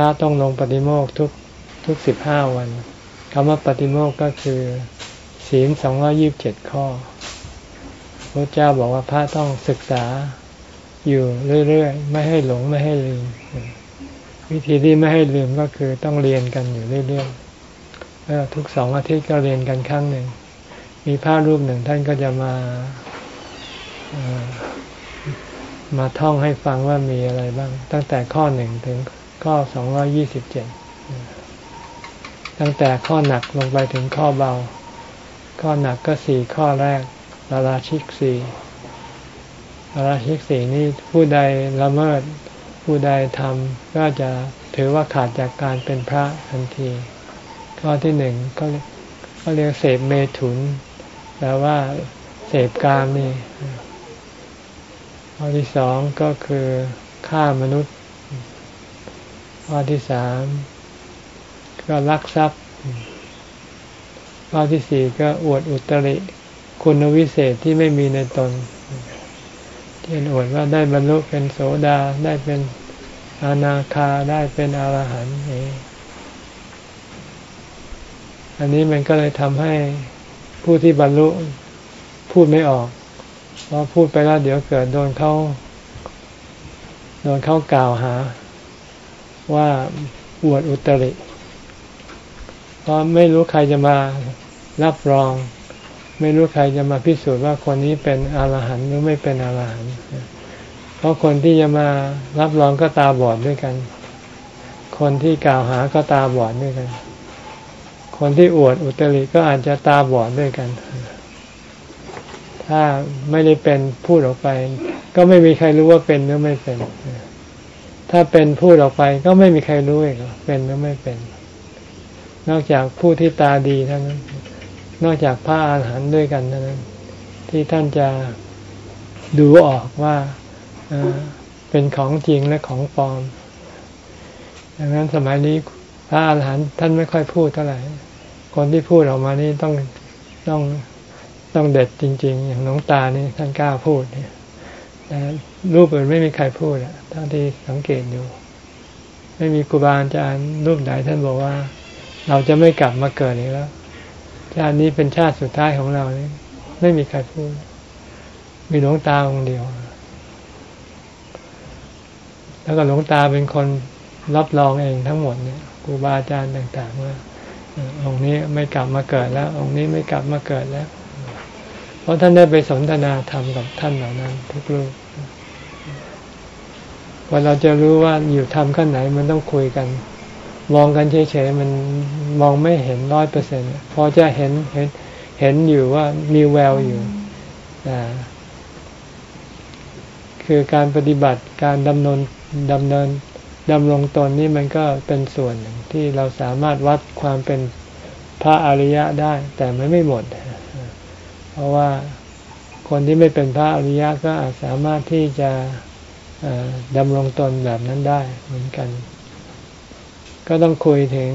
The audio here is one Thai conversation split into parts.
พระต้องลงปฏิโมกข์ทุกทุกสิบห้าวันคำว่าปฏิโมกก็คือศีลสองร้อยิบเจ็ดข้อพระเจ้าบอกว่าพระต้องศึกษาอยู่เรื่อยๆ ไม่ให้หลงไม่ให้ลืม วิธีที่ไม่ให้ลืมก็คือต้องเรียนกันอยู่เรื่อยๆทุกสองอาทิตย์ก็เรียนกันครั้งหนึ่ง มีพระรูปหนึ่งท่านก็จะมามาท่องให้ฟังว่ามีอะไรบ้าง ตั้งแต่ข้อหนึ่งถึง ข้อสองยี่สิบเจ็ดตั้งแต่ข้อหนักลงไปถึงข้อเบา ข้อหนักก็สี่ข้อแรกลาราชิกสี่ลาราชิกสี่นี้ผู้ใดละเมิด ผู้ใดทำก็จะถือว่าขาดจากการเป็นพระทันที ข้อที่หนึ่งก็ก็เรียกเสพเมถุนแปลว่าเสพกามนี่ข้อที่สองก็คือฆ่ามนุษย์ ข้อที่สามก็ลักทรัพย์ข้อที่สี่ก็อวดอุตริ คุณวิเศษที่ไม่มีในตนเช่นอวดว่าได้บรรลุเป็นโสดาได้เป็นอานาคาได้เป็นอรหันต์อันนี้มันก็เลยทำให้ผู้ที่บรรลุพูดไม่ออกเพอพูดไปแล้วเดี๋ยวเกิดโดนเขาโดนเขากล่าวหา ว่าอวดอุตริเพราะไม่รู้ใครจะมารับรอง ไม่รู้ใครจะมาพิสูจน์ว่าคนนี้เป็นอรหันต์หรือไม่เป็นอรหันต์เพราะคนที่จะมารับรองก็ตาบอดด้วยกัน คนที่กล่าวหาก็ตาบอดด้วยกัน คนที่อวดอุตริก็อาจจะตาบอดด้วยกัน ถ้าไม่ได้เป็นพูดออกไป ก็ไม่มีใครรู้ว่าเป็นหรือไม่เป็น ถ้าเป็นพูดออกไปก็ไม่มีใครรู้เองเป็นหรือไม่เป็น นอกจากผู้ที่ตาดีเท่านั้น นอกจากพระอาหารหันด้วยกันเท่านั้น ที่ท่านจะดูออกว่าเป็นของจริงและของปลอมดังนั้นสมัยนี้พระอาหารหันต์ท่านไม่ค่อยพูดเท่าไหร่ คนที่พูดออกมานี่ต้องต้องต้องเด็ดจริง ๆ อย่างน้องตานี่ท่านกล้าพูดเนี่ยแต่รูปอื่นไม่มีใครพูดอะ ทั้งที่สังเกตอยู่ ไม่มีครูบาอาจารย์รูปไหนท่านบอกว่า เราจะไม่กลับมาเกิดอีกแล้ว ชาตินี้เป็นชาติสุดท้ายของเรานี่ไม่มีใครพูด มีหลวงตาองเดียว แล้วก็หลวงตาเป็นคนรับรองเองทั้งหมดเนี่ยครูบาอาจารย์ต่างๆว่าองค์นี้ไม่กลับมาเกิดแล้ว องค์นี้ไม่กลับมาเกิดแล้ว เพราะท่านได้ไปสนทนาธรรมกับท่านเหล่านั้น ทุกรูป พอเราจะรู้ว่าอยู่ทำขั้นไหนมันต้องคุยกัน มองกันเฉยๆมันมองไม่เห็นร้อยเปอร์เซ็นต์พอจะเห็นเห็นเห็นอยู่ว่ามีแววอยู่คือการปฏิบัติการดำเนินดำเนินดำรงตนนี่มันก็เป็นส่วนหนึ่งที่เราสามารถวัดความเป็นพระอริยะได้ แต่มันไม่หมด เพราะว่าคนที่ไม่เป็นพระอริยะก็อาจสามารถที่จะ ดำรงตนแบบนั้นได้เหมือนกัน ก็ต้องคุยถึง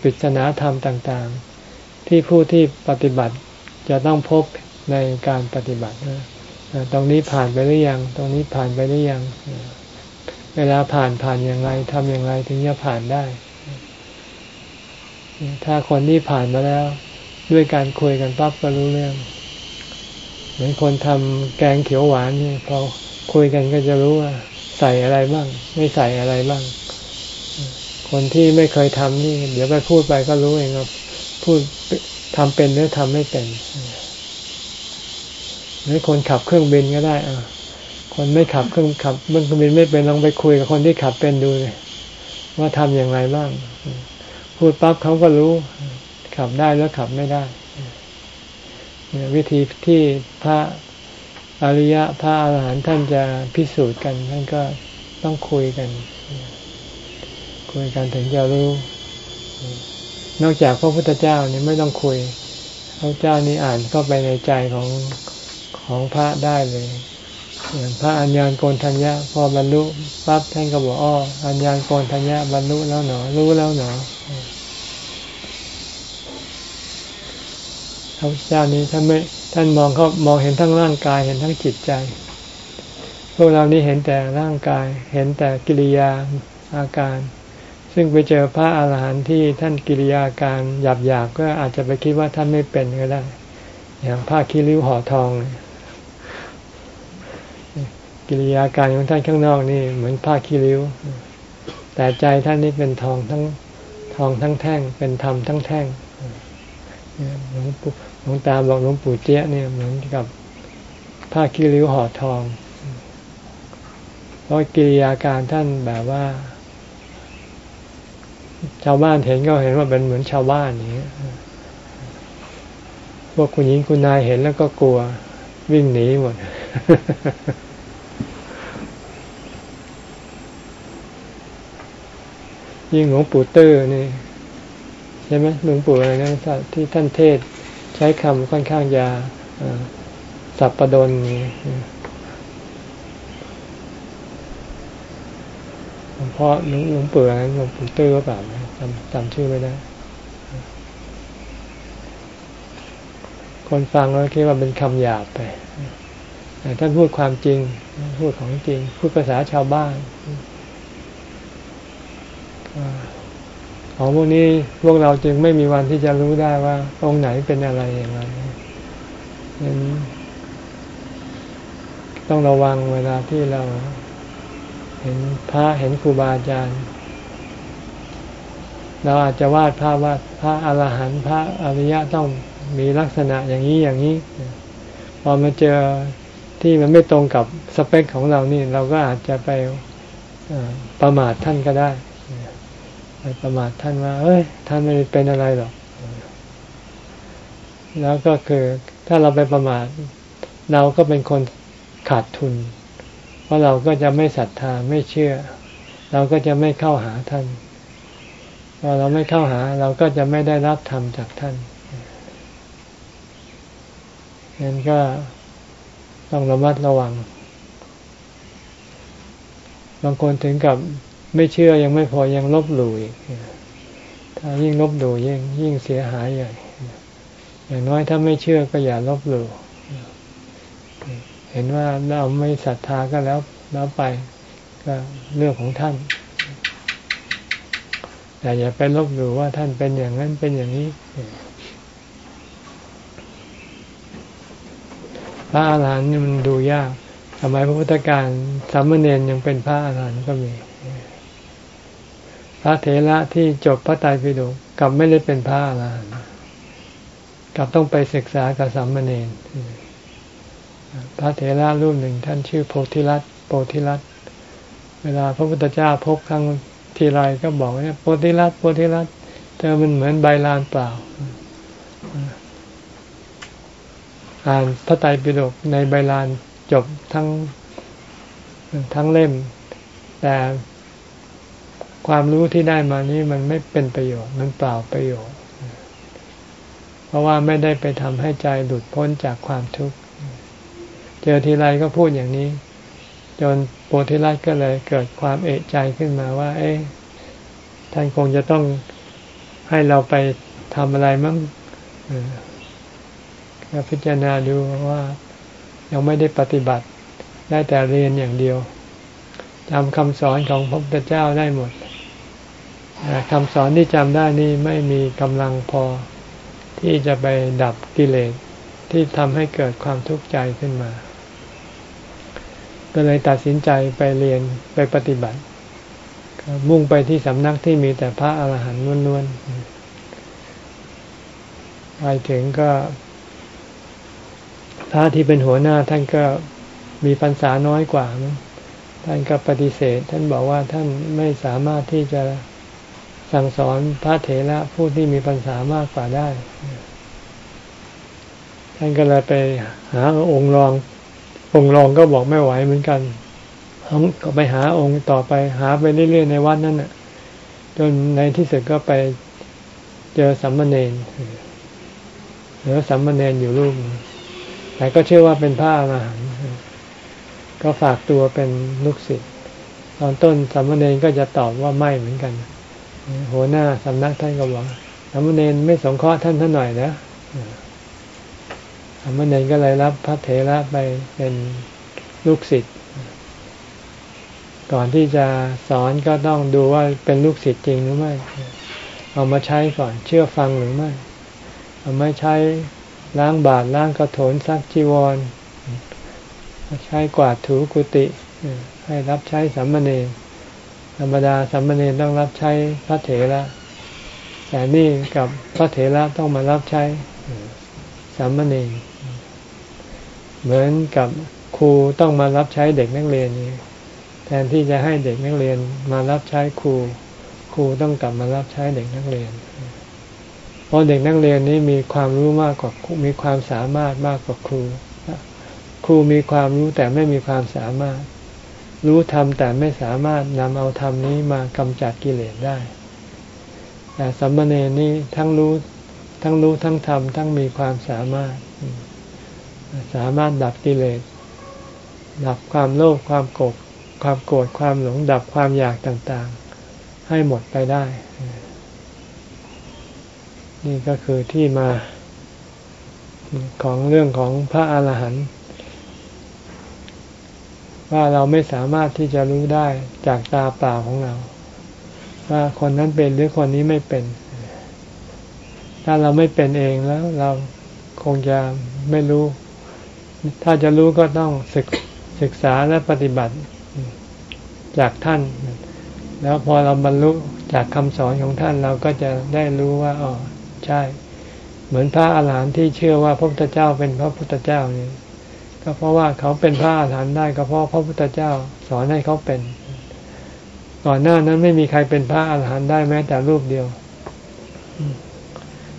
ปริศนาธรรมต่างๆ ที่ผู้ที่ปฏิบัติจะต้องพบในการปฏิบัติตรงนี้ผ่านไปหรือยัง ตรงนี้ผ่านไปหรือยัง เวลาผ่านผ่านอย่างไรทำอย่างไรถึงจะผ่านได้ ถ้าคนที่ผ่านมาแล้ว ด้วยการคุยกันปั๊บก็รู้เรื่อง เหมือนคนทำแกงเขียวหวานนี่พอ คุยกันก็จะรู้ว่า ใส่อะไรบ้าง ไม่ใส่อะไรบ้าง คนที่ไม่เคยทำนี่ เดี๋ยวไปพูดไปก็รู้เองครับพูดทำเป็นหรือทำไม่เป็นหรือคนขับเครื่องบินก็ได้อะคนไม่ขับเครื่องขับเครื่องบินไม่เป็นลองไปคุยกับคนที่ขับเป็นดูเลยว่าทำอย่างไรบ้าง พูดปั๊บเขาก็รู้ ขับได้แล้วขับไม่ได้วิธีที่พระ อริยะพระอาหารหันต์ท่านจะพิสูจน์กันท่านก็ต้องคุยกัน คุยกันถึงจะรู้ นอกจากพระพุทธเจ้านี่ไม่ต้องคุยพระเจ้านี่อ่านเข้าไปในใจของของพระได้เลยอย่างพระอัญญาณโกนทัญญะพอบรรลุปั๊บท่านก็บอกอ้ออัญญาณโกนทัญญะบรรลุแล้วหนอรู้แล้วหนอพระเจ้านี้ท่านไม่ ท่านมองเขามองเห็นทั้งร่างกายเห็นทั้งจิตใจ พวกเรานี้เห็นแต่ร่างกาย เห็นแต่กิริยาอาการ ซึ่งไปเจอพระอาหารหันต์ที่ท่านกิริยาการหยาบๆก็อาจจะไปคิดว่าท่านไม่เป็นก็ได้ อย่างผ้าคีริ้วห่อทอง กิริยาการของท่านข้างนอกนี่เหมือนผ้าคีริ้ว แต่ใจท่านนี่เป็นทองทั้งทองทั้งแท่ง เป็นธรรมทั้งแท่งหลวงปู่ วงตาบอกหลวงปู่เจี๊ยเนี่ยเหมือนกับผ้าคีริ้วห่อทอง เพราะกิริยาการท่านแบบว่า ชาวบ้านเห็นก็เห็นว่าเป็นเหมือนชาวบ้านอย่างนี้พวกคุณหญิงคุณนายเห็นแล้วก็กลัว วิ่งหนีหมดยิ่งหลวงปู่เตื้อนี่ใช่ไหมหลวงปู่อะไรนะที่ท่านเทศ ช้คำค่อนข้างยาสับประดนเพราะหลวงหลวงปู่อะไรหลวงปู่ตื้อก็เปล่าจำจำชื่อไม่ได้ คนฟังแล้วคิดว่าเป็นคำหยาบไปแต่ท่านพูดความจริง พูดของจริง พูดภาษาชาวบ้าน ของพวกนี้พวกเราจึงไม่มีวันที่จะรู้ได้ว่า องค์ไหนเป็นอะไรอย่างไรนั้นต้องระวังเวลาที่เราเห็นพระเห็นครูบาอาจารย์ เราอาจจะวาดภาพว่าพระอรหันต์พระอริยะต้องมีลักษณะอย่างนี้อย่างนี้ พอมาเจอที่มันไม่ตรงกับสเปคของเรานี่ เราก็อาจจะไปประมาทท่านก็ได้ ไปประมาทท่านว่า เอ้ย ท่านไม่เป็นอะไรหรอก แล้วก็คือถ้าเราไปประมาท เราก็เป็นคนขาดทุน เพราะเราก็จะไม่ศรัทธาไม่เชื่อ เราก็จะไม่เข้าหาท่านพอเราไม่เข้าหา เราก็จะไม่ได้รับธรรมจากท่านงั้นก็ต้องระมัดระวัง บางคนถึงกับ ไม่เชื่อยังไม่พอยังลบหลู่อีกถ้ายิ่งลบหลู่ยิ่งยิ่งเสียหายใหญ่อย่างน้อยถ้าไม่เชื่อก็อย่าลบหลู่เห็นว่าเราไม่ศรัทธาก็แล้วแล้วไปก็เรื่องของท่าน แต่อย่าไปลบหลู่ว่าท่านเป็นอย่างนั้นเป็นอย่างนี้พระอาหารหันต์มันดูยาก สมัยพระพุทธการสามเณรยังเป็นพระอาหารหันต์ก็มี พระเถระที่จบพระไตรปิฎกกลับไม่ได้เป็นพระอรหันต์กลับต้องไปศึกษากับสามมาเณรพระเถระรูปหนึ่งท่านชื่อโพธิรัตโพธิรัตเวลาพระพุทธเจ้าพบครั้งทีไรก็บอกว่าโพธิรัตโพธิรัตเธอมันเหมือนใบลานเปล่า อ่านพระไตรปิฎกในใบลานจบทั้งทั้งเล่ม แต่ ความรู้ที่ได้มานี้มันไม่เป็นประโยชน์มันเปล่าประโยชน์ เพราะว่าไม่ได้ไปทำให้ใจหลุดพ้นจากความทุกข์ เจอทีไรก็พูดอย่างนี้ จนโพธิรัตก็เลยเกิดความเอะใจขึ้นมาว่า เอ๊ะท่านคงจะต้องให้เราไปทำอะไรมั้งก็พิจารณาดูว่ายังไม่ได้ปฏิบัติได้แต่เรียนอย่างเดียวจำคำสอนของพระพุทธเจ้าได้หมด คำสอนที่จำได้นี่ไม่มีกำลังพอที่จะไปดับกิเลสที่ทำให้เกิดความทุกข์ใจขึ้นมา ก็เลยตัดสินใจไปเรียนไปปฏิบัติ มุ่งไปที่สำนักที่มีแต่พระอาหารหันต์ล้วนๆไปถึงก็ พระที่เป็นหัวหน้าท่านก็มีพรรษาน้อยกว่า ท่านก็ปฏิเสธ ท่านบอกว่าท่านไม่สามารถที่จะ สั่งสอนพระเถระผู้ที่มีปัญษามากกว่าได้ ท่านก็เลยไปหาองค์รอง องค์รองก็บอกไม่ไหวเหมือนกันก็ไปหาองค์ต่อไปหาไปเรื่อยๆในวัดนั่นน่ะ จนในที่สุดก็ไปเจอสัมมาเนนเหลือสัมมาเนนอยู่รูปแต่ก็เชื่อว่าเป็นพระอรหันต์ก็ฝากตัวเป็นลูกศิษย์ตอนต้นสัมมาเนนก็จะตอบว่าไม่เหมือนกัน หัวหน้าสำนักท่านก็บอกสามเณรไม่สงเคราะห์ท่านท่านหน่อยนะสามเณรก็เลยรับพระเถระไปเป็นลูกศิษย์ ก่อนที่จะสอนก็ต้องดูว่าเป็นลูกศิษย์จริงหรือไม่ เอามาใช้ก่อนเชื่อฟังหรือไม่ เอาม่ใช้ล้างบาตรล้างกระโถนซักจีวร ใช้กวาดถูกุฏิให้รับใช้สัมมเนร ธรรมดาสัมมเนรต้องรับใช้พระเถระแต่นี่กับพระเถระต้องมารับใช้สัมมเนรเหมือนกับครูต้องมารับใช้เด็กนักเรียนนี่แทนที่จะให้เด็กนักเรียนมารับใช้ครู ครูต้องกลับมารับใช้เด็กนักเรียน เพราะเด็กนักเรียนนี้มีความรู้มากกว่ามีความสามารถมากกว่าครู ครูมีความรู้แต่ไม่มีความสามารถ รู้ทำแต่ไม่สามารถนำเอาธรรมนี้มากำจัดกิเลสได้ แต่สัมมาเนนี่ทั้งรู้ทั้งรู้ทั้งทำทั้งมีความสามารถ สามารถดับกิเลส ดับความโลภความโกรธความโกรธความหลงดับความอยากต่างๆ ให้หมดไปได้ นี่ก็คือที่มาของเรื่องของพระอาหารหันต์ ว่าเราไม่สามารถที่จะรู้ได้จากตาเปล่าของเรา ว่าคนนั้นเป็นหรือคนนี้ไม่เป็น ถ้าเราไม่เป็นเองแล้วเราคงจะไม่รู้ ถ้าจะรู้ก็ต้องศึกศึกษาและปฏิบัติจากท่าน แล้วพอเราบรรลุจากคำสอนของท่านเราก็จะได้รู้ว่าอ๋อใช่ เหมือนพระอาหารหันต์ที่เชื่อว่าพระพุทธเจ้าเป็นพระพุทธเจ้านี่ ก็เพราะว่าเขาเป็นพระอรหันต์ได้ก็เพราะพระพุทธเจ้าสอนให้เขาเป็น ก่อนหน้านั้นไม่มีใครเป็นพระอรหันต์ได้แม้แต่รูปเดียว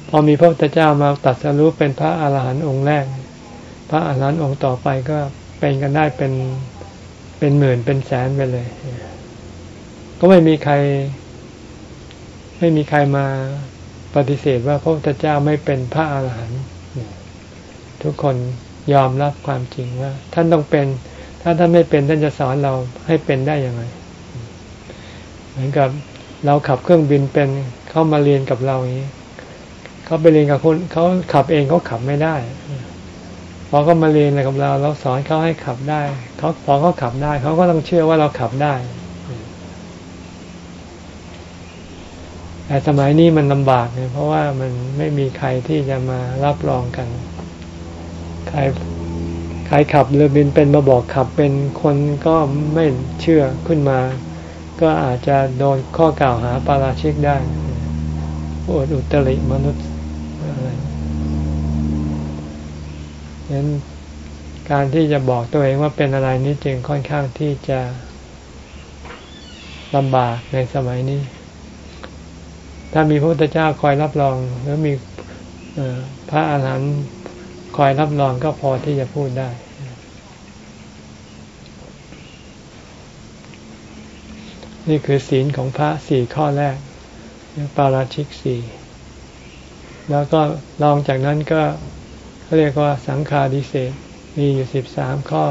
พอมีพระพุทธเจ้ามาตัดสรู้เป็นพระอรหันต์องค์แรก พระอรหันต์องค์ต่อไปก็เป็นกันได้เป็นเป็นหมื่นเป็นแสนไปเลย ก็ไม่มีใคร ไม่มีใครมาปฏิเสธว่าพระพุทธเจ้าไม่เป็นพระอาหารหันต์ทุกคน ยอมรับความจริงว่า ท่านต้องเป็น ถ้าท่านไม่เป็นท่านจะสอนเราให้เป็นได้ยังไง เหมือนกับเราขับเครื่องบินเป็นเข้ามาเรียนกับเราอย่างนี้เขาไปเรียนกับคนเขาขับเองเขาขับไม่ได้พอเขามาเรียนกับเราเราสอนเขาให้ขับได้เขาพอเขาขับได้เขาก็ต้องเชื่อว่าเราขับได้แต่สมัยนี้มันลำบากเลยเพราะว่ามันไม่มีใครที่จะมารับรองกัน ใครใครขับเรือบินเป็นมาบอกขับเป็นคนก็ไม่เชื่อขึ้นมา ก็อาจจะโดนข้อกล่าวหาปาราชิกได้อวดอุตริมนุษย์ฉะนั้นการที่จะบอกตัวเองว่าเป็นอะไรนี้จึงค่อนข้างที่จะลำบากในสมัยนี้ ถ้ามีพระพุทธเจ้าคอยรับรองหรือมีพระอาหารหันต์ คอยรับรองก็พอที่จะพูดได้ นี่คือศีลของพระสี่ข้อแรกปาราชิกสี่แล้วก็ลองจากนั้นก็เรียกว่าสังฆาดิเศษมีอยู่สิบสามข้อ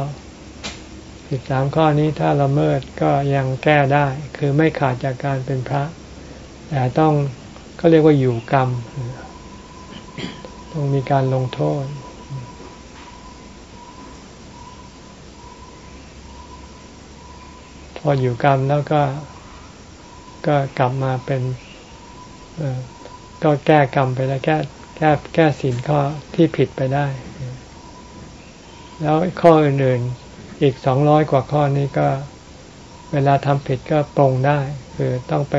สิบสามข้อนี้ถ้าละเมิดก็ยังแก้ได้ คือไม่ขาดจากการเป็นพระ แต่ต้องก็เรียกว่าอยู่กรรม ต้องมีการลงโทษ พออยู่กรรมแล้วก็ก็กลับมาเป็นก็แก้กรรมไปแล้วแก้แก้แก้สินข้อที่ผิดไปได้ แล้วข้ออื่นๆอีกสองร้อยกว่าข้อนี้ก็เวลาทำผิดก็ปรงได้ คือต้องไป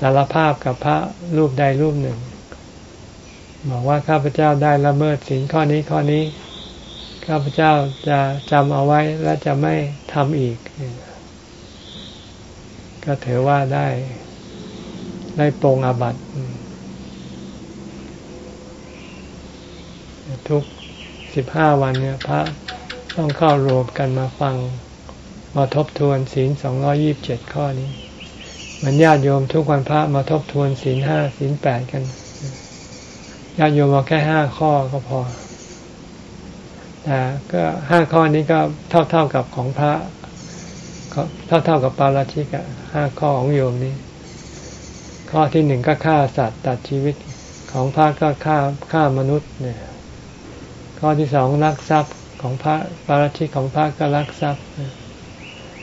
สารภาพกับพระรูปใดรูปหนึ่ง บอกว่าข้าพเจ้าได้ละเมิดสินข้อนี้ข้อนี้ ข้าพเจ้าจะจำเอาไว้และจะไม่ทำอีก ก็ถือว่าได้ ได้ปรงอาบัติทุกสิบห้าวันเนี่ย พระต้องเข้ารวมกันมาฟัง มาทบทวนศีลสองร้อยี่บเจ็ดข้อนี้มือนญาติโยมทุกวันพระมาทบทวนศีลห้าศีลแปดกันญาติโยมเอาแค่ห้าข้อก็พอแต่ก็ห้าข้อนี้ก็เท่าเท่ากับของพระเท่าเท่ากับปาราชิกอะ ห้าข้อของโยมนี้ ข้อที่หนึ่งก็ฆ่าสัตว์ตัดชีวิตของพระก็ฆ่าฆ่ามนุษย์เนี่ย ข้อที่สองรักทรัพย์ของพระปาราชิกของพระก็รักทรัพย์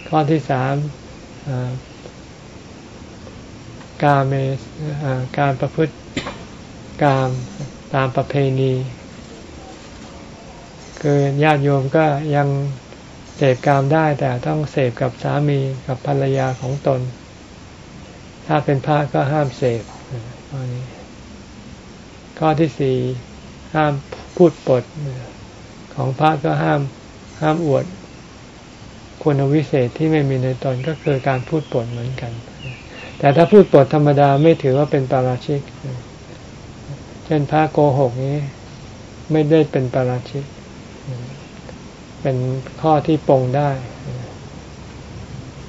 ข้อที่สามการเมการประพฤติกามตามประเพณี คือญาติโยมก็ยัง เสพกามได้แต่ต้องเสพกับสามีกับภรรยาของตน ถ้าเป็นพระก็ห้ามเสพข้อนี้ข้อที่สี่ห้ามพูดปดของพระก็ห้ามห้ามอวดคุณวิเศษที่ไม่มีในตนก็คือการพูดปดเหมือนกัน แต่ถ้าพูดปดธรรมดาไม่ถือว่าเป็นปาราชิก เช่นพระโกหกนี้ ไม่ได้เป็นปาราชิก เป็นข้อที่ปรงได้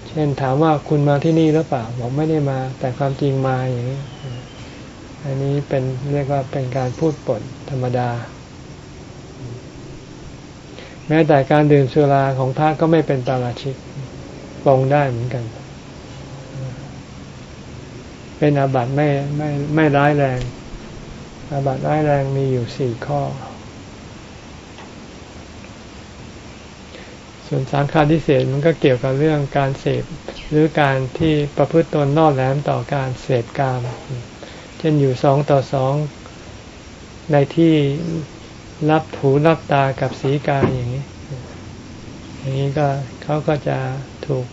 เช่นถามว่าคุณมาที่นี่หรือเปล่าบอกไม่ได้มา แต่ความจริงมาอย่างนี้ อันนี้เป็นเรียกว่าเป็นการพูดปดธรรมดา แม้แต่การดื่มสุราของพระก็ไม่เป็นปาราชิกปองได้เหมือนกัน เป็นอาบัติไม่ไม่ไม่ร้ายแรงอาบัติร้ายแรงมีอยู่สี่ข้อ ส่วนสังฆาทิเศษมันก็เกี่ยวกับเรื่องการเสพหรือการที่ประพฤติตนนอกแหลมต่อการเสพกาม เช่นอยู่สองต่อสองในที่รับถูรับตากับสีกาอย่างนี้ อย่างนี้ก็เขาก็จะถูก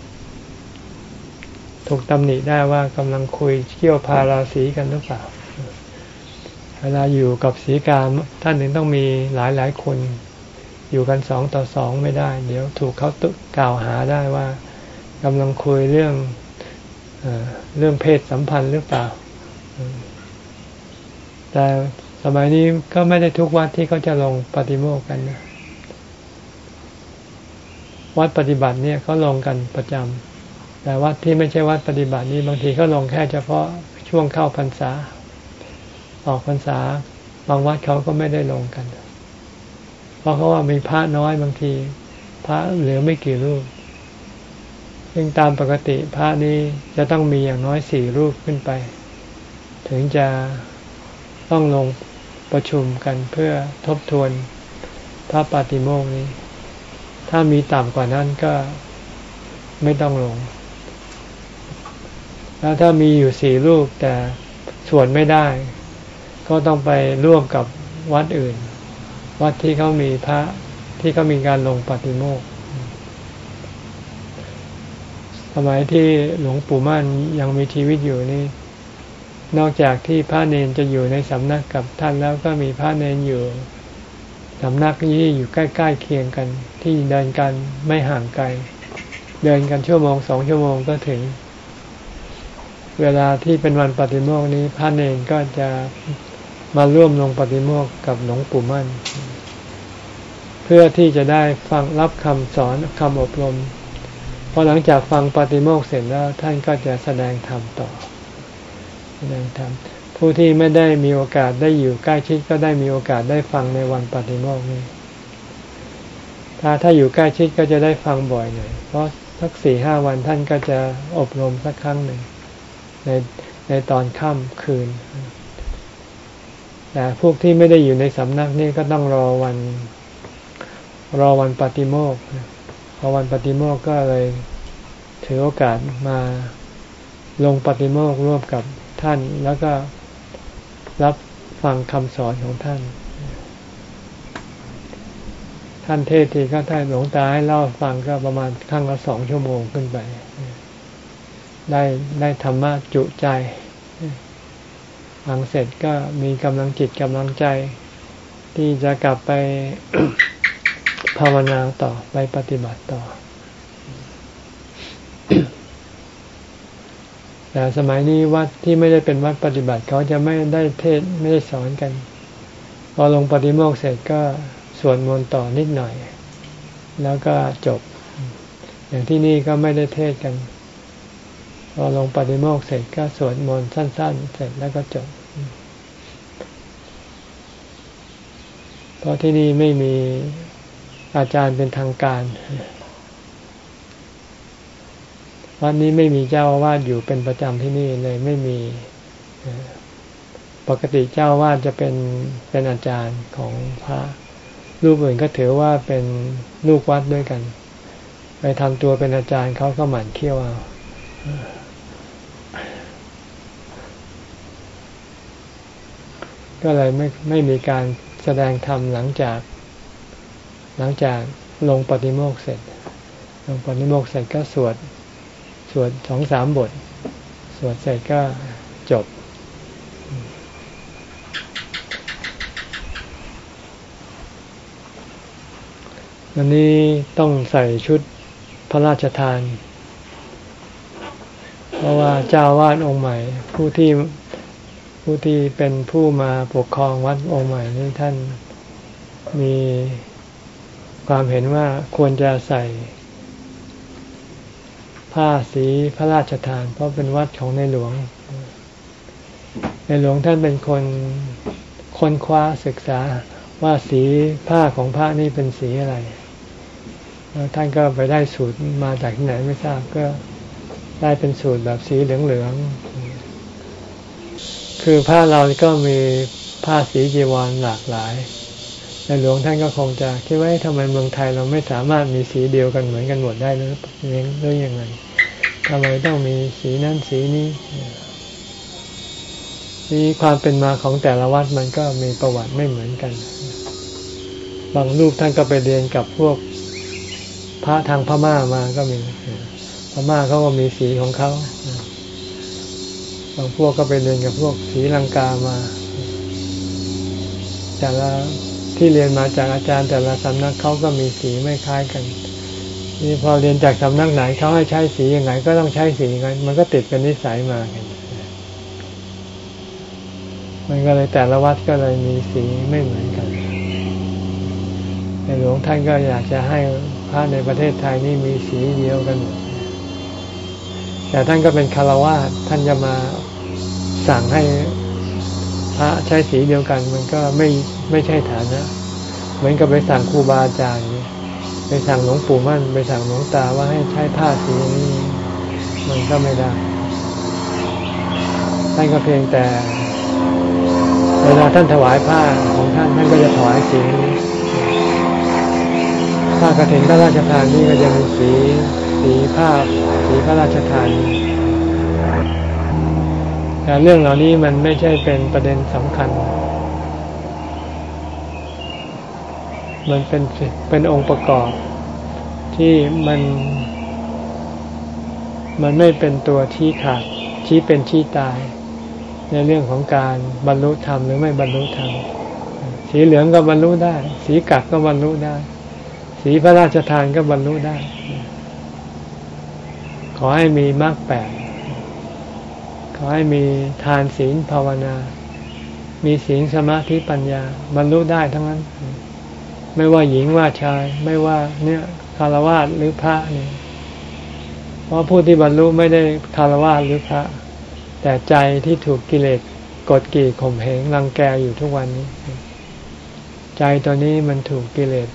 ถูกตำหนิได้ว่ากำลังคุยเกี่ยวพาราสีกันหรือเปล่าเวลาอยู่กับสีกาท่านหนึ่งต้องมีหลายหลายคน อยู่กันสองต่อสองไม่ได้ เดี๋ยวถูกเขาตุกล่าวหาได้ว่ากำลังคุยเรื่องเรื่องเพศสัมพันธ์หรือเปล่า แต่สมัยนี้ก็ไม่ได้ทุกวัดที่เขาจะลงปฏิโมกกันนะวัดปฏิบัติเนี่ยเขาลงกันประจำแต่วัดที่ไม่ใช่วัดปฏิบัตินี้บางทีเขาลงแค่เฉพาะช่วงเข้าพรรษา ออกพรรษาบางวัดเขาก็ไม่ได้ลงกัน เพราะเขาว่ามีพระน้อยบางที พระเหลือไม่กี่รูป ซึ่งตามปกติพระนี้จะต้องมีอย่างน้อยสี่รูปขึ้นไป ถึงจะต้องลงประชุมกันเพื่อทบทวนพระปาติโมกนี้ ถ้ามีต่ำกว่านั้นก็ไม่ต้องลง แล้วถ้ามีอยู่สี่รูปแต่สวดไม่ได้ ก็ต้องไปร่วมกับวัดอื่น วัดที่เขามีพระที่เขามีการลงปฏิโมกสมัยที่หลวงปู่มั่นยังมีชีวิตอยู่นี่ นอกจากที่พระเนนจะอยู่ในสำนักกับท่านแล้วก็มีพระเนนอยู่สำนักที่อยู่ใกล้ๆเคียงกัน ที่เดินกันไม่ห่างไกล เดินกันชั่วโมงสองชั่วโมงก็ถึง เวลาที่เป็นวันปฏิโมกนี้พระเนนก็จะ มาร่วมลงปฏิโมกกับหลวงปู่มั่น เพื่อที่จะได้ฟังรับคำสอนคำอบรมพอหลังจากฟังปฏิโมกเสร็จแล้วท่านก็จะแสดงธรรมต่อ แสดงธรรมผู้ที่ไม่ได้มีโอกาสได้อยู่ใกล้ชิดก็ได้มีโอกาสได้ฟังในวันปฏิโมกข์นี้ถ้าถ้าอยู่ใกล้ชิดก็จะได้ฟังบ่อยหน่อยเพราะสักสี่ห้าวันท่านก็จะอบรมสักครั้งหนึ่งในในตอนค่ำคืน แต่พวกที่ไม่ได้อยู่ในสำนักนี่ก็ต้องรอวัน รอวันปฏิโมกข์พอวันปฏิโมกข์ก็เลยถือโอกาสมาลงปฏิโมกข์ร่วมกับท่าน แล้วก็รับฟังคำสอนของท่าน ท่านเทศทีก็ท่านหลวงตาให้เล่าฟังก็ประมาณครั้งละสองชั่วโมงขึ้นไป ได้ได้ธรรมะจุใจ ฟังเสร็จก็มีกำลังจิตกำลังใจ ที่จะกลับไปภาวนาต่อไปปฏิบัติต่อ แต่สมัยนี้วัดที่ไม่ได้เป็นวัดปฏิบัติเขาจะไม่ได้เทศไม่ได้สอนกัน พอลงปฏิโมกเสร็จก็สวดมนต์ต่อนิดหน่อย แล้วก็จบ อย่างที่นี่ก็ไม่ได้เทศกัน พอลงปฏิโมกเสร็จก็สวดมนต์สั้น ๆ เสร็จแล้วก็จบ เพราะที่นี่ไม่มีอาจารย์เป็นทางการ วัดนี้ไม่มีเจ้าวาดอยู่เป็นประจำที่นี่เลยไม่มี ปกติเจ้าวาดจะเป็นเป็นอาจารย์ของพระรูปอื่นก็ถือว่าเป็นลูกวัดด้วยกัน ไปทำตัวเป็นอาจารย์เขาก็หมั่นเคี้ยวเอา ก็เลยไม่ไม่มีการแสดงธรรมหลังจาก หลังจากลงปฏิโมกเสร็จ ลงปฏิโมกเสร็จก็สวดสวดสองสามบท สวดเสร็จก็จบ วันนี้ต้องใส่ชุดพระราชทาน เพราะว่าเจ้าวาดองค์ใหม่ ผู้ที่ ผู้ที่เป็นผู้มาปกครองวัดองค์ใหม่นี้ท่านมีความเห็นว่าควรจะใส่ ผ้าสีพระราชทาน เพราะเป็นวัดของในหลวง ในหลวงท่านเป็นคนค้นคว้าศึกษาว่าสีผ้าของพระนี่เป็นสีอะไร แล้วท่านก็ไปได้สูตรมาจากที่ไหนไม่ทราบก็ได้เป็นสูตรแบบสีเหลืองๆ คือผ้าเราก็มีผ้าสีจีวรหลากหลายในหลวงท่านก็คงจะคิดว่าทำไมเมืองไทยเราไม่สามารถมีสีเดียวกันเหมือนกันหมดได้หรือหรือยังไงทำไมต้องมีสีนั้นสีนี้นี่ความเป็นมาของแต่ละวัดมันก็มีประวัติไม่เหมือนกัน บางรูปท่านก็ไปเรียนกับพวกพระทางพม่ามาก็มีพม่าเขาก็มีสีของเขาางพวกก็ไปเรียนกับพวกสีลังกามาแต่ละที่เรียนมาจากอาจารย์แต่ละสำนักเขาก็มีสีไม่คล้ายกันนี่พอเรียนจากสำนักไหนเขาให้ใช้สียังไง ก็ต้องใช้สีกันมันก็ติดเป็นนิสัยมากันมันก็เลยแต่ละวัดก็เลยมีสีไม่เหมือนกันในหลวงท่านก็อยากจะให้พระในประเทศไทยนี่มีสีเดียวกันหมดแต่ท่านก็เป็นคารวะท่านจะมา สั่งให้พระใช้สีเดียวกัน มันก็ไม่ไม่ใช่ฐานะเหมือนกับไปสั่งครูบาอาจารย์ไปสั่งหลวงปู่มั่น ไปสั่งหลวงตาว่าให้ใช้ผ้าสีนี้มันก็ไม่ได้ท่านก็เพียงแต่ เวลาท่านถวายผ้าของท่านท่านก็จะถวายสีนี้ผ้ากระถินพระราชทานนี่ก็จะมีสีสีผ้าสีพระราชทาน แต่เรื่องเหล่านี้มันไม่ใช่เป็นประเด็นสำคัญ มันเป็นเป็นองค์ประกอบ ที่มัน มันไม่เป็นตัวชี้ขาดชี้เป็นชี้ตาย ในเรื่องของการบรรลุธรรมหรือไม่บรรลุธรรมสีเหลืองก็บรรลุได้ สีกัดก็บรรลุได้ สีพระราชทานก็บรรลุได้ ขอให้มีมรรคแปด อให้มีทานศีลภาวนา มีศีลสมาธิปัญญา บรรลุได้ทั้งนั้น ไม่ว่าหญิงว่าชาย ไม่ว่าเนี่ยคารวะหรือพระเนี่ยเพราะผู้ที่บรรลุไม่ได้คารวะหรือพระ แต่ใจที่ถูกกิเลสกดกี่ข่มเหงรังแกอยู่ทุกวันนี้ ใจตัวนี้มันถูกกิเลส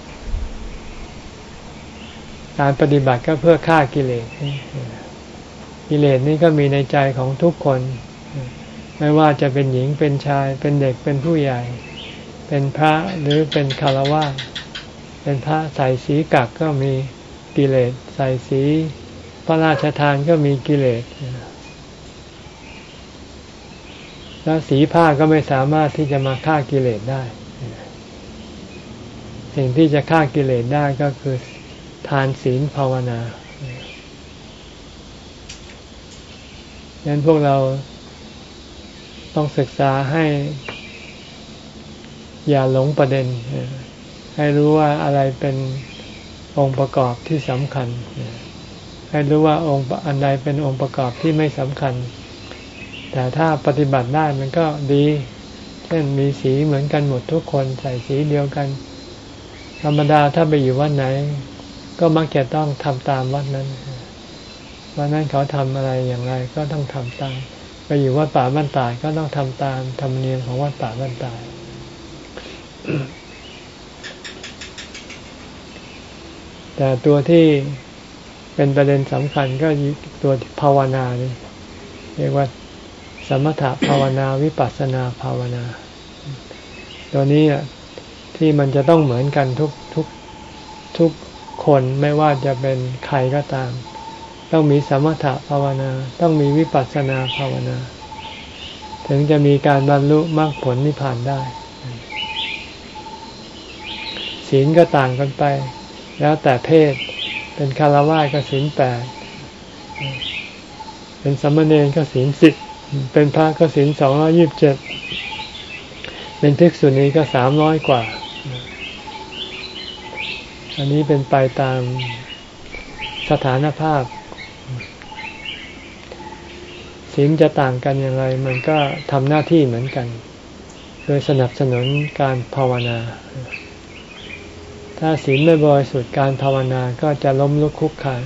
การปฏิบัติก็เพื่อฆ่ากิเลส กิเลสนี้ก็มีในใจของทุกคน ไม่ว่าจะเป็นหญิงเป็นชาย เป็นเด็กเป็นผู้ใหญ่ เป็นพระหรือเป็นคารวะเป็นพระใส่สีกักก็มีกิเลสใส่สีพระราชทานก็มีกิเลสแล้วสีผ้าก็ไม่สามารถที่จะมาฆ่ากิเลสได้ สิ่งที่จะฆ่ากิเลสได้ก็คือทานศีลภาวนา ดังนั้นพวกเราต้องศึกษาให้ อย่าหลงประเด็น ให้รู้ว่าอะไรเป็นองค์ประกอบที่สำคัญ ให้รู้ว่าองค์อันใดเป็นองค์ประกอบที่ไม่สำคัญ แต่ถ้าปฏิบัติได้มันก็ดี เช่นมีสีเหมือนกันหมดทุกคนใส่สีเดียวกัน ธรรมดาถ้าไปอยู่วันไหน ก็มักจะต้องทำตามวัดนั้น วันนั้นเขาทำอะไรอย่างไรก็ต้องทำตาม ไปอยู่วัดป่าบ้านตายก็ต้องทำตามธรรมเนียมของวัดป่าบ้านตายแต่ตัวที่เป็นประเด็นสำคัญก็ตัวภาวนานี่เรียกว่าสมถะภาวนาวิปัสสนาภาวนา ตัวนี้ที่มันจะต้องเหมือนกันทุกทุกทุกคนไม่ว่าจะเป็นใครก็ตาม ต้องมีสมถะภาวนา ต้องมีวิปัสสนาภาวนา ถึงจะมีการบรรลุมรรคผลนิพพานได้ ศีลก็ต่างกันไป แล้วแต่เพศ เป็นคารวะก็ศีลแปด เป็นสัมมเนรก็ศีลสิบ เป็นพระก็ศีลสองร้อยิบเจ็ด เป็นภิกษุณีก็สามร้อยกว่า อันนี้เป็นไปตามสถานภาพ ศีลจะต่างกันอย่างไร มันก็ทำหน้าที่เหมือนกัน โดยสนับสนุนการภาวนา ถ้าศีลไม่บริสุทธิ์การภาวนาก็จะล้มลุกคุกคาน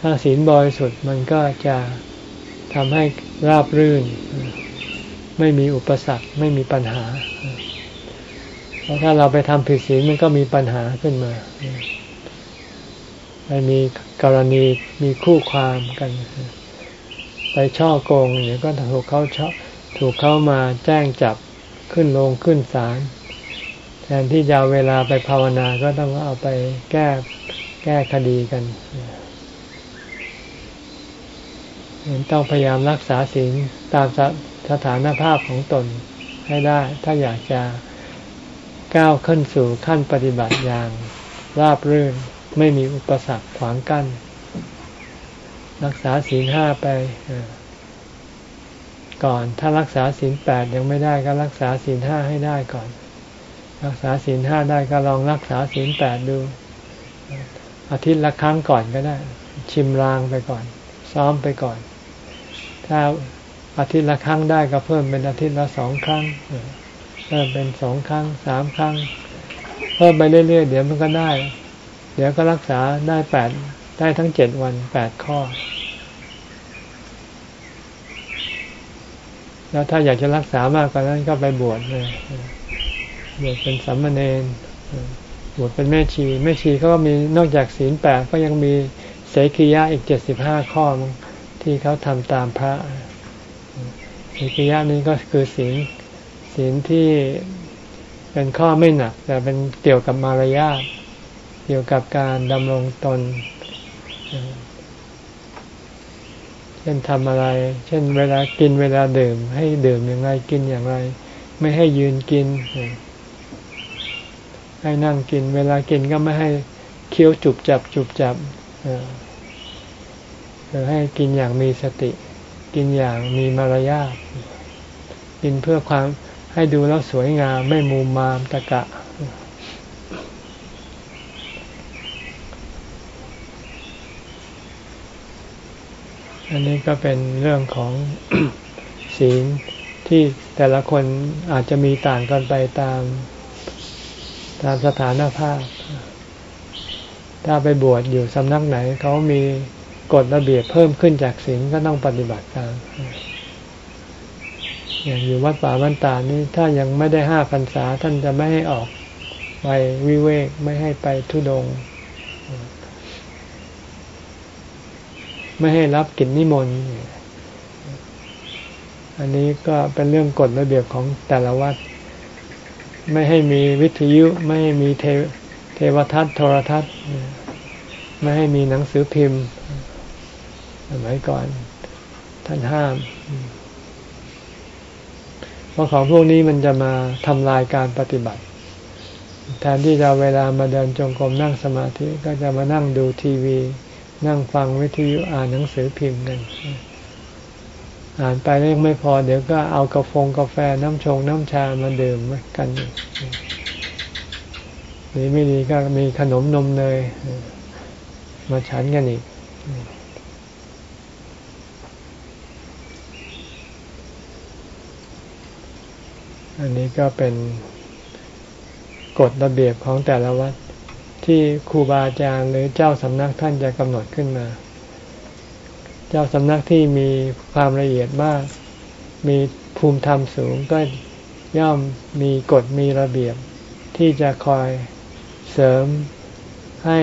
ถ้าศีลบริสุทธิ์มันก็จะทำให้ราบรื่น ไม่มีอุปสรรคไม่มีปัญหา เพราะถ้าเราไปทำผิดศีลมันก็มีปัญหาขึ้นมา ไปมีกรณีมีคู่ความกัน ไปช่อโกงเนี่ยก็ถูกเขาชอถูกเขามาแจ้งจับขึ้นลงขึ้นศาลแทนที่จะเวลาไปภาวนาก็ต้องเอาไปแก้แก้คดีกันต้องพยายามรักษาศีลตามสถานภาพของตนให้ได้ ถ้าอยากจะก้าวขึ้นสู่ขั้นปฏิบัติอย่างราบรื่น ไม่มีอุปสรรคขวางกัน้น รักษาศีลห้าไปก่อน ถ้ารักษาศีลแปดยังไม่ได้ก็รักษาศีลห้าให้ได้ก่อน รักษาศีลห้าได้ก็ลองรักษาศีลแปดดู อาทิตย์ละครั้งก่อนก็ได้ ชิมรางไปก่อน ซ้อมไปก่อน ถ้าอาทิตย์ละครั้งได้ก็เพิ่มเป็นอาทิตย์ละสองครั้งเพิ่มเป็นสองครั้งสามครั้ง เพิ่มไปเรื่อยๆ เดี๋ยวมันก็ได้ เดี๋ยวก็รักษาได้แปดได้ทั้งเจ็ดวันแปดข้อ แล้วถ้าอยากจะรักษามากกว่านั้นก็ไปบวชเลยบวชเป็นสัมมาเนรบวชเป็นแม่ชีแม่ชีเขาก็มีนอกจากศีลแปดก็ยังมีเสกียะอีกเจ็ดสิบห้าข้อที่เขาทำตามพระเสกียะนี้ก็คือศีลศีลที่เป็นข้อไม่หนัก แต่เป็นเกี่ยวกับมารยาท เกี่ยวกับการดำรงตน เช่นทำอะไร เช่นเวลากินเวลาดื่ม ให้ดื่มอย่างไรกินอย่างไร ไม่ให้ยืนกิน ให้นั่งกิน เวลากินก็ไม่ให้เคี้ยวจุบจับจุบจับเอให้กินอย่างมีสติ กินอย่างมีมารยาทกินเพื่อความให้ดูแล้วสวยงามไม่มูมามตะกะ อันนี้ก็เป็นเรื่องของศีลที่แต่ละคนอาจจะมีต่างกันไปตามตามสถานภาพ ถ้าไปบวชอยู่สำนักไหน เขามีกฎระเบียบเพิ่มขึ้นจากศีลก็ต้องปฏิบัติตามอย่างอยู่วัดป่าบ้านตานี้ถ้ายังไม่ได้ห้าพรรษาท่านจะไม่ให้ออกไปวิเวกไม่ให้ไปทุดง ไม่ให้รับกิจนิมนต์อันนี้ก็เป็นเรื่องกฎระเบียบของแต่ละวัด ไม่ให้มีวิทยุ ไม่ให้มีเทเทวทัศน์โทรทัศน์ ไม่ให้มีหนังสือพิมพ์สมัยก่อนท่านห้าม เพราะของพวกนี้มันจะมาทำลายการปฏิบัติ แทนที่จะเวลามาเดินจงกรมนั่งสมาธิก็จะมานั่งดูทีวี นั่งฟังวิทยุอ่านหนังสือพิมพ์กัน อ่านไปแล้วยังไม่พอ เดี๋ยวก็เอากาแฟกาแฟน้ำชงน้ำชามาดื่มกันหรือไม่ดีก็มีขนมนมเนยมาฉันกันอีกอันนี้ก็เป็นกฎระเบียบของแต่ละวัด ที่ครูบาอาจารย์หรือเจ้าสำนักท่านจะกำหนดขึ้นมา เจ้าสำนักที่มีความละเอียดมาก มีภูมิธรรมสูงก็ย่อมมีกฎมีระเบียบ ที่จะคอยเสริมให้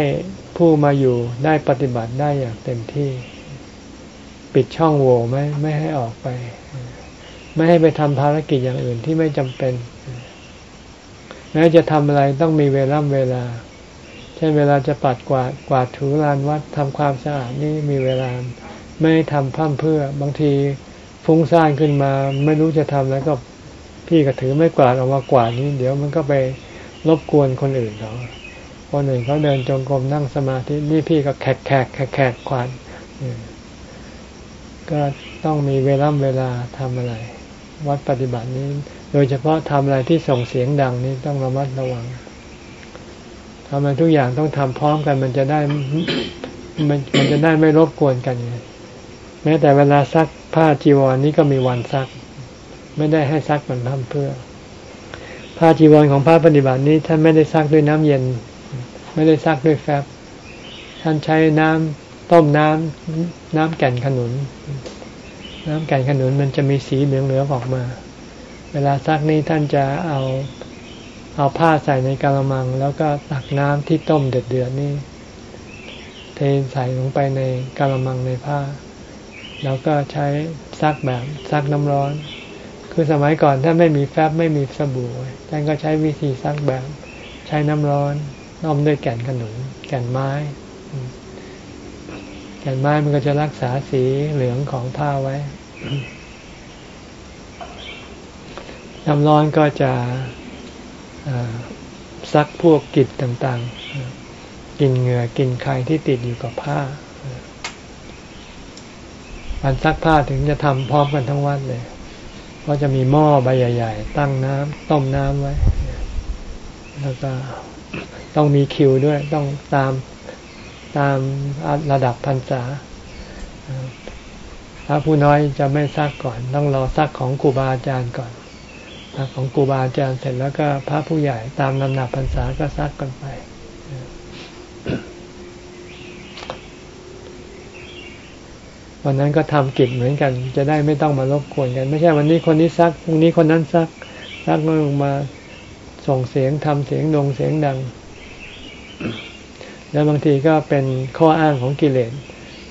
ผู้มาอยู่ได้ปฏิบัติได้อย่างเต็มที่ ปิดช่องโหว่ไม่ไม่ให้ออกไป ไม่ให้ไปทำภารกิจอย่างอื่นที่ไม่จำเป็นแม้จะทำอะไรต้องมีเวลาเวลา ช่นเวลาจะปัดกวาดกวาดถูลานวัดทำความสะอาดนี่มีเวลาไม่ทำพั่มเพื่อบางทีฟุ้งซ่านขึ้นมา ไม่รู้จะทำแล้วก็พี่ก็ถือไม่กวาดออกมากวาดนี้เดี๋ยวมันก็ไปรบกวนคนอื่นเขาคนอื่นเขาเดินจงกรมนั่งสมาธินี่พี่ก็แขกแขกแขกแขกควานก็ต้องมีเวลาเวลาทำอะไร วัดปฏิบัตินี้ โดยเฉพาะทำอะไรที่ส่งเสียงดังนี้ต้องระมัดระวัง ทำอะไรทุกอย่างต้องทำพร้อมกัน มันจะได้มันมันจะได้ไม่รบกวนกันไงแม้แต่เวลาซักผ้าจีวรนี้ก็มีวันซัก ไม่ได้ให้ซักมันทำเพื่อ ผ้าจีวรของพระปฏิบัตินี้ท่านไม่ได้ซักด้วยน้ำเย็น ไม่ได้ซักด้วยแฟบท่านใช้น้ำต้มน้ำน้ำแก่นขนุน น้ำแก่นขนุนมันจะมีสีเหลืองๆออกมา เวลาซักนี้ท่านจะเอา เอาผ้าใส่ในกระมัง แล้วก็ตักน้ำที่ต้มเดือดๆนี่เทใส่ลงไปในกระมังในผ้า แล้วก็ใช้ซักแบบซักน้ำร้อน คือสมัยก่อนถ้าไม่มีแฟบไม่มีสบู่ท่านก็ใช้วิธีซักแบบ ใช้น้ำร้อนน้อมด้วยแก่นขนุนแก่นไม้ แก่นไม้มันก็จะรักษาสีเหลืองของผ้าไว้น้ำร้อนก็จะ ซักพวกกิจต่างๆ กินเหงื่อกินไข่ที่ติดอยู่กับผ้าการซักผ้าถึงจะทำพร้อมกันทั้งวันเลยก็จะมีหม้อใบใหญ่ ๆ ตั้งน้ำต้มน้ำไว้ แล้วก็ต้องมีคิวด้วย ต้องตามตามระดับพรรษาพระผู้น้อยจะไม่ซักก่อน ต้องรอซักของครูบาอาจารย์ก่อน ของครูบาอาจารย์เสร็จแล้วก็พระผู้ใหญ่ตามลำดับพรรษาก็ซักกันไป วันนั้นก็ทำกิจเหมือนกัน จะได้ไม่ต้องมารบกวนกัน ไม่ใช่วันนี้คนนี้ซักพรุ่งนี้คนนั้นซักซักลงมาส่งเสียงทำเสียงดงเสียงดัง แล้วบางทีก็เป็นข้ออ้างของกิเลส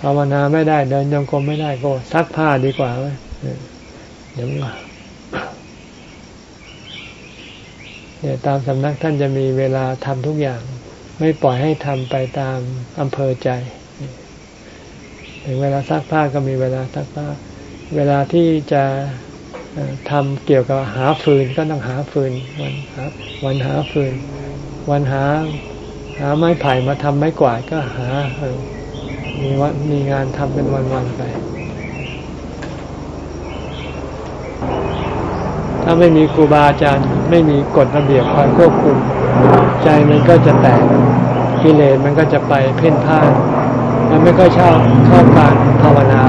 ภาวนาไม่ได้เดินยงกรมไม่ได้ก็ซักผ้าดีกว่าเดี๋ยว เนี่ยตามสำนักท่านจะมีเวลาทำทุกอย่าง ไม่ปล่อยให้ทำไปตามอำเภอใจถึงเวลาซักผ้าก็มีเวลาซักผ้า เวลาที่จะทำเกี่ยวกับหาฟืนก็ต้องหาฟืนวันหาวันหาฟืน วันหาหาไม้ไผ่มาทำไม้กวาดก็หามีวัดมีงานทำเป็นวันๆไปาไม่มีครูบาอาจารย์ไม่มีกฎระเบียบคอยควบคุม ใจมันก็จะแตกกิเลสมันก็จะไปเพ่นพ่านมันไม่ค่อยชอบชอบการภาวนา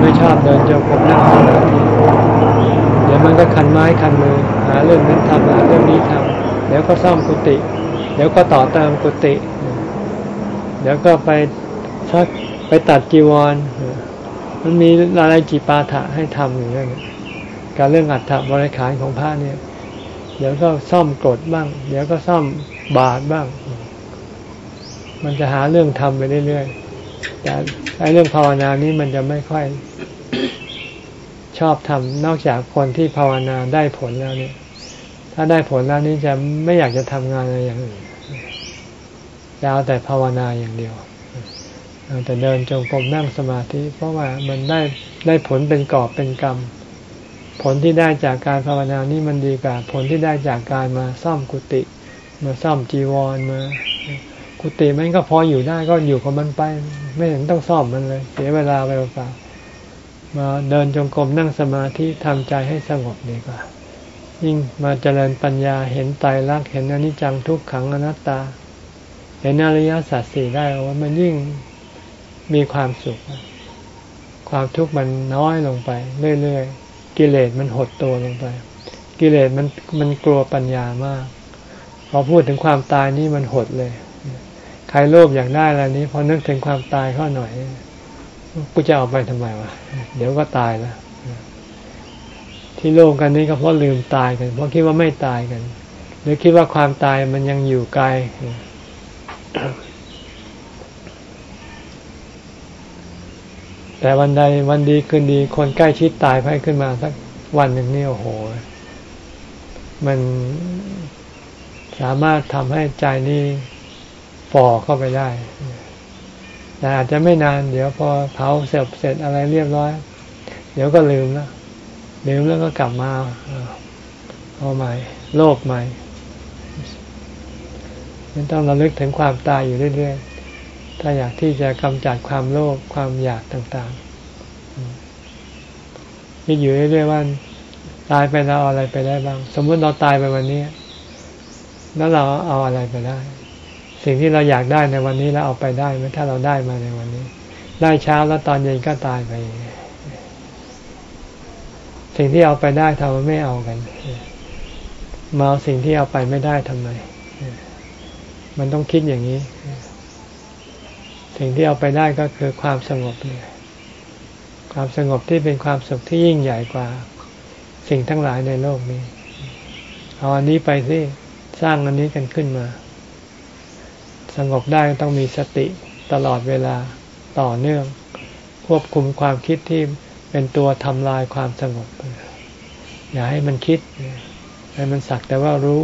ไม่ชอบเดินจงกรมนั่งสมาธิเดี๋ยวมันก็คันไม้คันมือหาเรื่องนั้นทำหาเรื่องนี้ทำเดี๋ยวก็ซ่อมกุฏิเดี๋ยวก็ต่อเติมกุฏิเดี๋ยวก็ไปชักไปตัดจีวร มันมีอะไรจีปาถะให้ทำอยู่นั่น การเรื่องอัฐบริขารของพระเนี่ย เดี๋ยวก็ซ่อมกรดบ้าง เดี๋ยวก็ซ่อมบาทบ้าง มันจะหาเรื่องทำไปเรื่อยๆแต่ไอ้เรื่องภาวนานี้มันจะไม่ค่อยชอบทำนอกจากคนที่ภาวนาได้ผลแล้วเนี่ย ถ้าได้ผลแล้วนี่จะไม่อยากจะทำงานอะไรอย่างอื่นจะเอาแต่ภาวนาอย่างเดียวแต่เดินจงกรมนั่งสมาธิ เพราะว่ามันได้ได้ผลเป็นกอบเป็นกรรม ผลที่ได้จากการภาวนานี่มันดีกว่า ผลที่ได้จากการมาซ่อมกุฏิมาซ่อมจีวรมา กุฏิมันก็พออยู่ได้ก็อยู่ของมันไป ไม่เห็นต้องซ่อมมันเลย เสียเวลาไปเปล่ามาเดินจงกรมนั่งสมาธิทำใจให้สงบดีกว่า ยิ่งมาเจริญปัญญาเห็นไตรลักษณ์เห็นอนิจจังทุกขังอนัตตา เห็นอริยสัจสี่ได้ว่ามันยิ่งมีความสุข ความทุกข์มันน้อยลงไปเรื่อยๆ กิเลสมันหดตัวลงไป กิเลสมันมันกลัวปัญญามาก พอพูดถึงความตายนี่มันหดเลย ใครโลภอยากได้อะไรนี้พอนึกถึงความตายเข้าหน่อยกูจะเอาไปทำไมวะเดี๋ยวก็ตายแล้วที่โลภกันนี้ก็เพราะลืมตายกัน เพราะคิดว่าไม่ตายกัน หรือคิดว่าความตายมันยังอยู่ไกล แต่วันใดวันดีคืนดี คนใกล้ชิดตายไปขึ้นมาสักวันหนึ่งนี่โอ้โห มันสามารถทำให้ใจนี่ฝ่อเข้าไปได้แต่อาจจะไม่นาน เดี๋ยวพอเผาเสร็จเสร็จอะไรเรียบร้อย เดี๋ยวก็ลืมแล้วลืมแล้วก็กลับมาเอาใหม่ โลภใหม่มันต้องระลึกถึงความตายอยู่เรื่อยๆ ถ้าอยากที่จะกำจัดความโลภความอยากต่างๆคิดอยู่เรื่อยๆว่าตายไปแล้วเอาอะไรไปได้บ้าง สมมติเราตายไปวันนี้ แล้วเราเอาอะไรไปได้ สิ่งที่เราอยากได้ในวันนี้เราเอาไปได้ไหมถ้าเราได้มาในวันนี้ ได้เช้าแล้วตอนเย็นก็ตายไป สิ่งที่เอาไปได้ทำไมไม่เอากันมาเอาสิ่งที่เอาไปไม่ได้ทำไมมันต้องคิดอย่างนี้ สิ่งที่เอาไปได้ก็คือความสงบเนี่ยความสงบที่เป็นความสุขที่ยิ่งใหญ่กว่า สิ่งทั้งหลายในโลกนี้เอาอันนี้ไปสิสร้างอันนี้กันขึ้นมา สงบได้ต้องมีสติตลอดเวลาต่อเนื่อง ควบคุมความคิดที่เป็นตัวทำลายความสงบ อย่าให้มันคิด ให้มันสักแต่ว่ารู้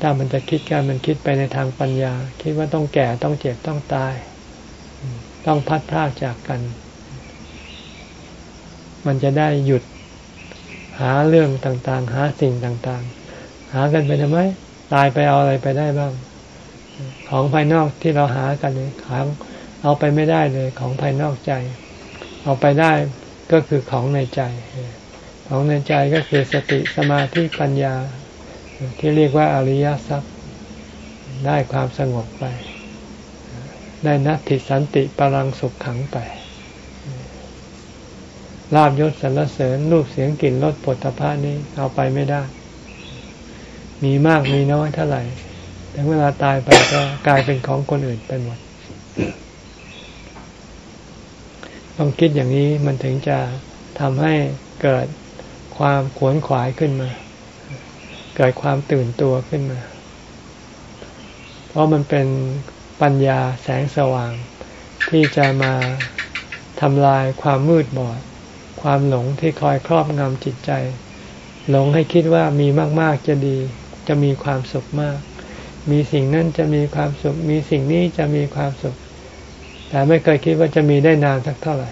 ถ้ามันจะคิดการมันคิดไปในทางปัญญา คิดว่าต้องแก่ต้องเจ็บต้องตาย ต้องพัดพรากจากกัน มันจะได้หยุดหาเรื่องต่างๆ หาสิ่งต่างๆ หากันไปทำไม ตายไปเอาอะไรไปได้บ้าง ของภายนอกที่เราหากันเนี่ยของเอาไปไม่ได้เลยของภายนอกใจ เอาไปได้ก็คือของในใจ ของในใจก็คือสติสมาธิปัญญา ที่เรียกว่าอริยสัพได้ความสงบไป ได้นัตติสันติปรังสุขขังไปลาบยศสรรเสริญรูปเสียงกลิ่นรสผลตภะนี้เอาไปไม่ได้ มีมากมีน้อยเท่าไหร่แต่เวลาตายไปก็กลายเป็นของคนอื่นไปหมด ต้องคิดอย่างนี้มันถึงจะทำให้เกิดความขวนขวายขึ้นมา กิดความตื่นตัวขึ้นมา เพราะมันเป็นปัญญาแสงสว่าง ที่จะมาทำลายความมืดบอด ความหลงที่คอยครอบงำจิตใจ หลงให้คิดว่ามีมาก ๆ จะดี จะมีความสุขมาก มีสิ่งนั้นจะมีความสุข มีสิ่งนี้จะมีความสุข แต่ไม่เคยคิดว่าจะมีได้นานสักเท่าไหร่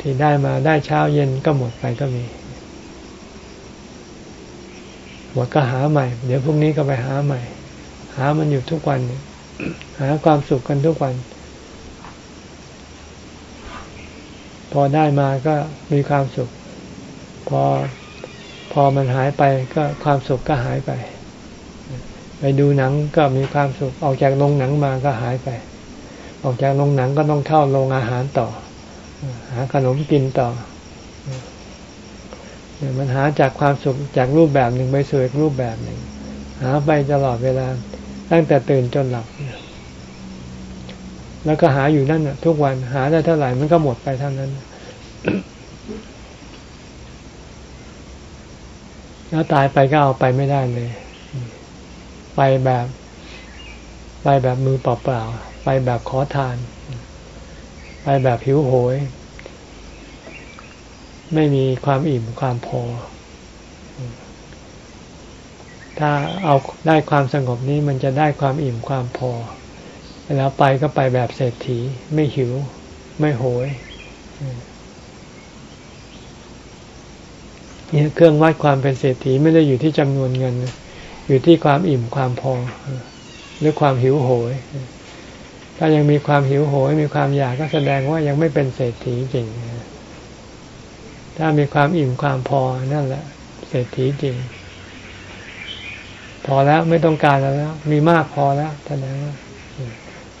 ที่ได้มาได้เช้าเย็นก็หมดไปก็มี หมดก็หาใหม่ เดี๋ยวพรุ่งนี้ก็ไปหาใหม่ หามันอยู่ทุกวันหาความสุขกันทุกวัน พอได้มาก็มีความสุข พอพอมันหายไปก็ความสุขก็หายไป ไปดูหนังก็มีความสุข ออกจากโรงหนังมาก็หายไป ออกจากโรงหนังก็ต้องเข้าโรงอาหารต่อ หาขนมกินต่อ มันหาจากความสุขจากรูปแบบหนึ่งไปสู่อีกรูปแบบหนึ่ง หาไปตลอดเวลา ตั้งแต่ตื่นจนหลับ แล้วก็หาอยู่นั่นทุกวันหาได้เท่าไหร่มันก็หมดไปเท่านั้น แล้วตายไปก็เอาไปไม่ได้เลย ไปแบบ ไปแบบมือเปล่าๆไปแบบขอทาน ไปแบบหิวโหย ไม่มีความอิ่มความพอ ถ้าเอาได้ความสงบนี้มันจะได้ความอิ่มความพอ แล้วไปก็ไปแบบเศรษฐี ไม่หิว ไม่โหยนี่เครื่องวัดความเป็นเศรษฐีไม่ได้อยู่ที่จำนวนเงิน อยู่ที่ความอิ่มความพอ หรือความหิวโหย ถ้ายังมีความหิวโหย มีความอยากก็แสดงว่ายังไม่เป็นเศรษฐีจริง ถ้ามีความอิ่มความพอนั่นแหละ เศรษฐีจริง พอแล้วไม่ต้องการแล้ว มีมากพอแล้วแสดงว่า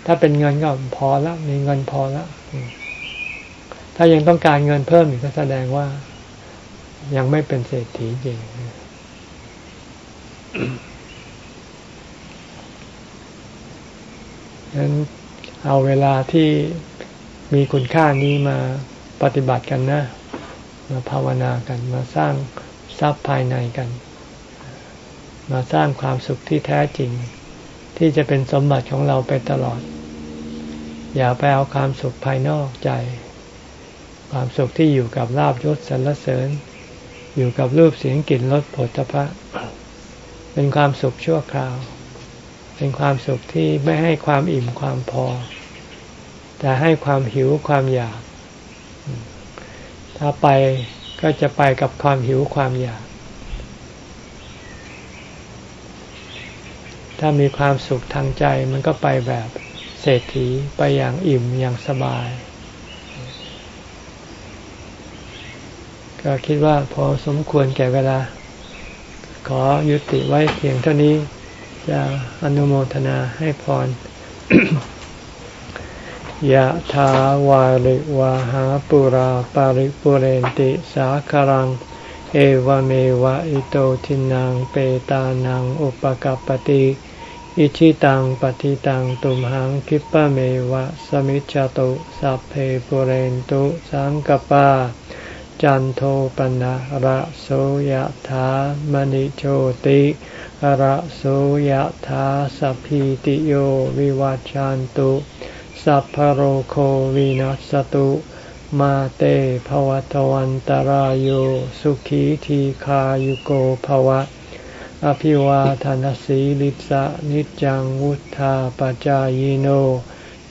ถ้าเป็นเงินก็พอแล้ว มีเงินพอแล้ว ถ้ายังต้องการเงินเพิ่มอีกก็แสดงว่า ยังไม่เป็นเศรษฐีจริงนั้นเอาเวลาที่มีคุณค่านี้มาปฏิบัติกันนะ มาภาวนากัน มาสร้างทรัพย์ภายในกัน มาสร้างความสุขที่แท้จริง ที่จะเป็นสมบัติของเราไปตลอด อย่าไปเอาความสุขภายนอกใจ ความสุขที่อยู่กับลาบยศสรรเสริญ อยู่กับรูปเสียงกลิ่นรสผลตภะเป็นความสุขชั่วคราว เป็นความสุขที่ไม่ให้ความอิ่มความพอ แต่ให้ความหิวความอยาก ถ้าไปก็จะไปกับความหิวความอยาก ถ้ามีความสุขทางใจมันก็ไปแบบเศรษฐีไปอย่างอิ่มอย่างสบาย ก็คิดว่าพอสมควรแก่เวลา ขอยุติไว้เพียงเท่านี้ จะอนุโมทนาให้พร ยะถาวาริวาหาปุราปาริปุเรนติสาคารัง เอวเมวะอิโตทินังเปตานังอุปกัปปติอิชิตังปฏิตังตุมหังคิปะเมวะสมิจจตุสัพเพปุเรนตุสังกปา จันโทปนะระโสยถามณิโชติระโสยถาสัพพิติโยวิวัจจันตุ สัพพโรโควินัสตุ มาเตภวัตวันตารโยสุขีทีขายุโกภวะ อภิวาทานสีลิสะนิจังวุธาปจายโน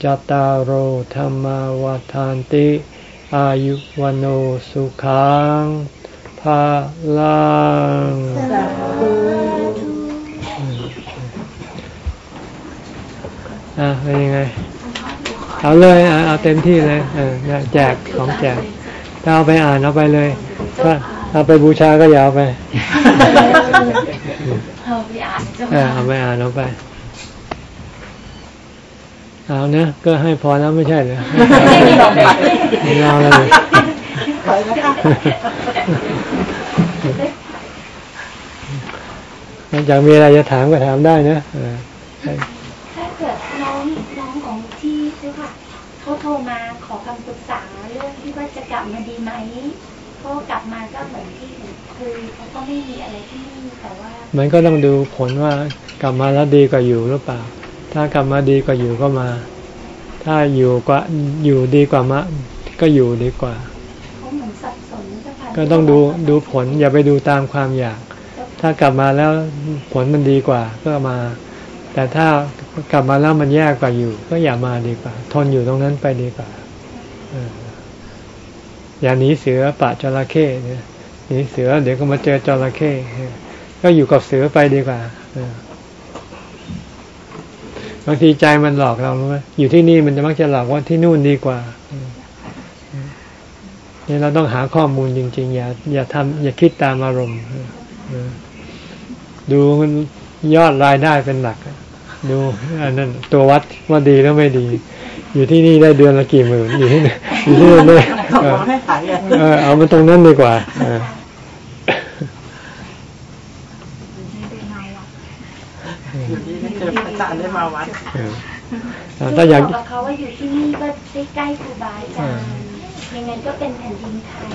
จตารโหธรรมวาทานติ อายุวันโอสุขังภาลังอะเป็นยังไง เอาเลยอะเอาเต็มที่เลยเออเนี่ยแจกของแจกถ้าเอาไปอ่านเอาไปเลยถ้าเอาไปบูชาก็อย่าเอาไปเอาไปอ่านจ้ะเออเอาไปอ่านเอาไปเอานะก็ให้พอแล้วไม่ใช่เหรอไม่เอาเลยนอกจากมีอะไรจะถามก็ถามได้นะเออ ถ้าเกิดน้องน้องของที่เจ้าค่ะเขา โทรมาขอคำปรึกษาเรื่องที่ว่าจะกลับมาดีไหมเพราะกลับมาก็เหมือนที่คือเขาก็ไม่มีอะไรที่นี่แต่ว่า มันก็ต้องดูผลว่ากลับมาแล้วดีกว่าอยู่หรือเปล่า ถ้ากลับมาดีกว่าอยู่ก็มา ถ้าอยู่กว่าอยู่ดีกว่ามาก็อยู่ดีกว่าเขาเหมือนสับสนเจ้าค่ะก็ต้องดูดูผลอย่าไปดูตามความอยาก ถ้ากลับมาแล้วผลมันดีกว่าก็มา แต่ถ้า กลับมาแล้วมันแย่กว่าอยู่ ก็อย่ามาดีกว่า ทนอยู่ตรงนั้นไปดีกว่าอย่าหนีเสือป่าจระเข้เนี่ยหนีเสือ เดี๋ยวก็มาเจอจระเข้ก็อยู่กับเสือไปดีกว่าบางทีใจมันหลอกเรารู้ไหมอยู่ที่นี่มันจะมักจะหลอกว่าที่นู่นดีกว่านี่เราต้องหาข้อมูลจริง ๆ อย่าอย่าทำอย่าคิดตามอารมณ์ดูมันยอดรายได้เป็นหลัก ดูอันนั้นตัววัดว่าดีแล้วไม่ดี อยู่ที่นี่ได้เดือนละกี่หมื่นอยู่ที่นี่อยู่ที่นู่นด้วยเออให้ขายเลยเออเอามาตรงนั้นดีกว่าเอออยู่ที่ไม่เจอพระอาจารย์ได้มาวัดเออเอาถ้าอยากบกับเขาว่าอยู่ที่นี่ก็ใกล้ๆครูบาอาจารย์ยังไงก็เป็นแผ่นดินไทย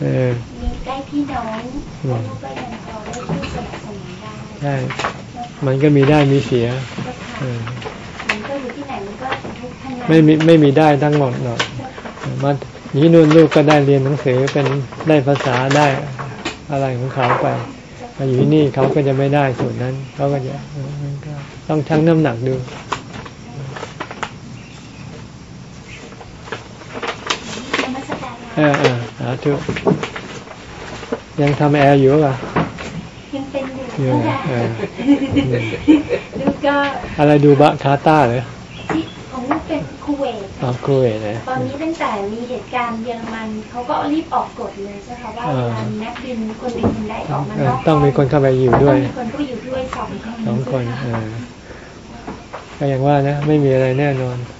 เออมีใกล้พี่น้องอืมลูกก็ยังพอได้ช่วยสนับสนุนได้ใช่ มันก็มีได้มีเสียก็เอค่ะอมันก็อยู่ที่ไหนมันก็ทุกทั้งนั้นไม่มีไม่มีได้ทั้งหมดหรอกมันนี้นู่นลูกก็ได้เรียนหนังสือเป็นได้ภาษาได้อะไรของเขาไปมาอยู่ที่นี่เขาก็จะไม่ได้ส่วนนั้นเขาก็จะเออมันก็ต้องชั่งน้ำหนักดูนมัสการเออเออสาธุยังทำแอร์อยู่ป่ะยังเป็น อยู่อยู่นะคะเออลูกก็อะไรดูบะคาต้าเหรอที่ของลูกเป็นคูเวตอ๋อคุยเลยตอนนี้ตั้งแต่มีเหตุการณ์เยอรมันเขาก็รีบออกกฎเลยใช่ไหมคะว่าเอเวอลามีนักบินคนบินคนใดออกมาเอนออกต้องมีคนเข้าไปอยู่ด้วยต้องมีคนเข้าไปอยู่ด้วยสองคนสองคนใช่เอไหมอก็อย่างว่านะ ไม่มีอะไรแน่นอนค